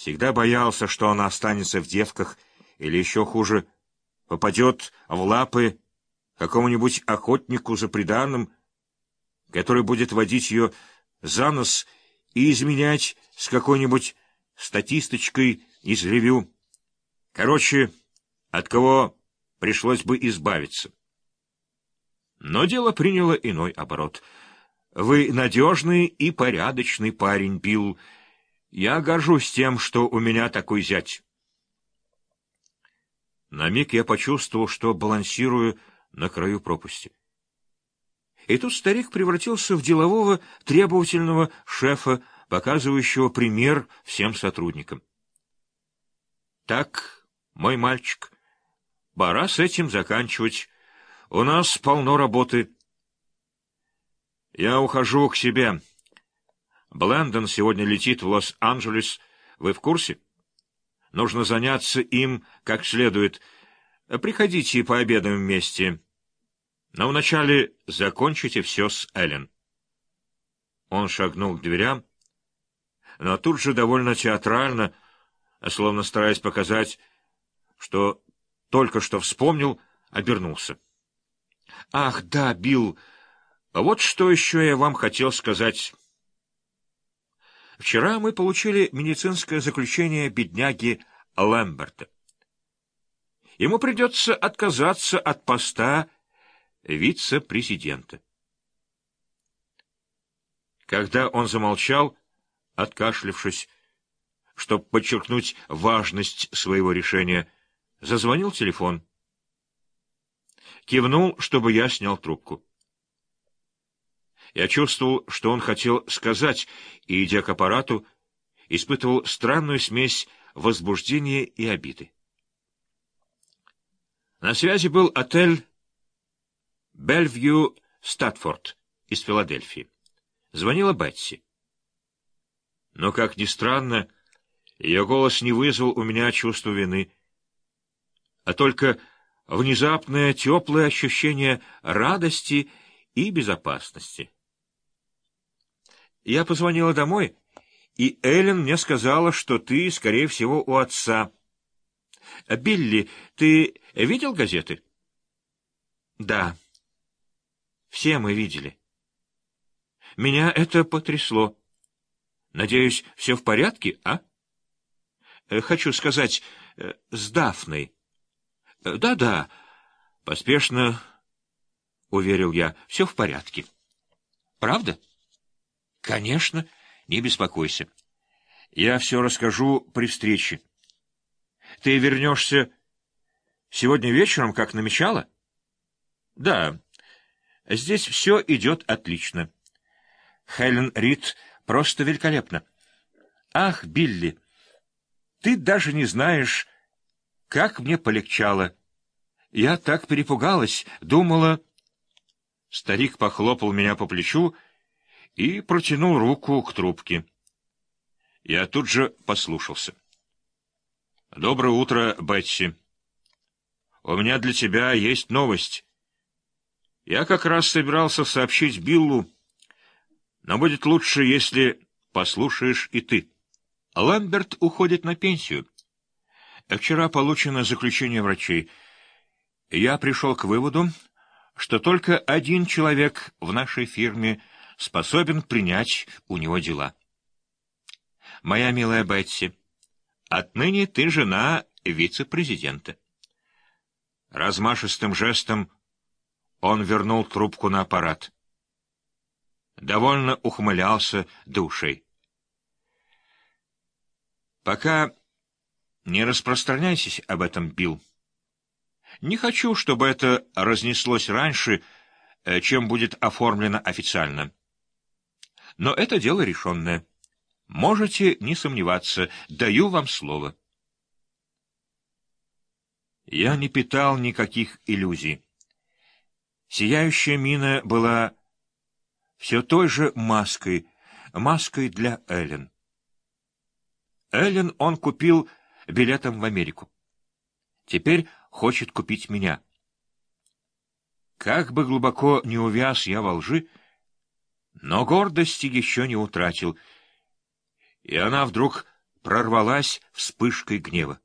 Всегда боялся, что она останется в девках, или еще хуже, попадет в лапы какому-нибудь охотнику за приданным, который будет водить ее за нос и изменять с какой-нибудь статисточкой из ревю. Короче, от кого пришлось бы избавиться. Но дело приняло иной оборот. Вы надежный и порядочный парень, Билл. Я горжусь тем, что у меня такой зять. На миг я почувствовал, что балансирую на краю пропасти. И тут старик превратился в делового, требовательного шефа, показывающего пример всем сотрудникам. «Так, мой мальчик, пора с этим заканчивать. У нас полно работы. Я ухожу к себе. Блендон сегодня летит в Лос-Анджелес. Вы в курсе? Нужно заняться им как следует. Приходите и пообедаем вместе». Но вначале закончите все с Эллен. Он шагнул к дверям, но тут же довольно театрально, словно стараясь показать, что только что вспомнил, обернулся. — Ах, да, Билл, вот что еще я вам хотел сказать. Вчера мы получили медицинское заключение бедняги Лэмберта. Ему придется отказаться от поста вице-президента. Когда он замолчал, откашлившись, чтобы подчеркнуть важность своего решения, зазвонил телефон. Кивнул, чтобы я снял трубку. Я чувствовал, что он хотел сказать, и, идя к аппарату, испытывал странную смесь возбуждения и обиды. На связи был отель Бельвью Статфорд из Филадельфии. Звонила Бетси. Но, как ни странно, ее голос не вызвал у меня чувства вины, а только внезапное теплое ощущение радости и безопасности. Я позвонила домой, и Эллен мне сказала, что ты, скорее всего, у отца. Билли, ты видел газеты? Да. Все мы видели. Меня это потрясло. Надеюсь, все в порядке, а? Э, хочу сказать, э, с Дафной. Э, да-да, поспешно уверил я, все в порядке. Правда? Конечно, не беспокойся. Я все расскажу при встрече. Ты вернешься сегодня вечером, как намечала? Да. Здесь все идет отлично. Хелен Рид просто великолепна. Ах, Билли, ты даже не знаешь, как мне полегчало. Я так перепугалась, думала... Старик похлопал меня по плечу и протянул руку к трубке. Я тут же послушался. — Доброе утро, Бетси. У меня для тебя есть новость. Я как раз собирался сообщить Биллу, но будет лучше, если послушаешь и ты. Ламберт уходит на пенсию. Вчера получено заключение врачей. Я пришел к выводу, что только один человек в нашей фирме способен принять у него дела. Моя милая Бетси, отныне ты жена вице-президента. Размашистым жестом он вернул трубку на аппарат. Довольно ухмылялся душей. «Пока не распространяйтесь об этом, Билл. Не хочу, чтобы это разнеслось раньше, э, чем будет оформлено официально. Но это дело решенное. Можете не сомневаться, даю вам слово». Я не питал никаких иллюзий. Сияющая мина была все той же маской, маской для Эллен. Эллен он купил билетом в Америку. Теперь хочет купить меня. Как бы глубоко не увяз я во лжи, но гордости еще не утратил, и она вдруг прорвалась вспышкой гнева.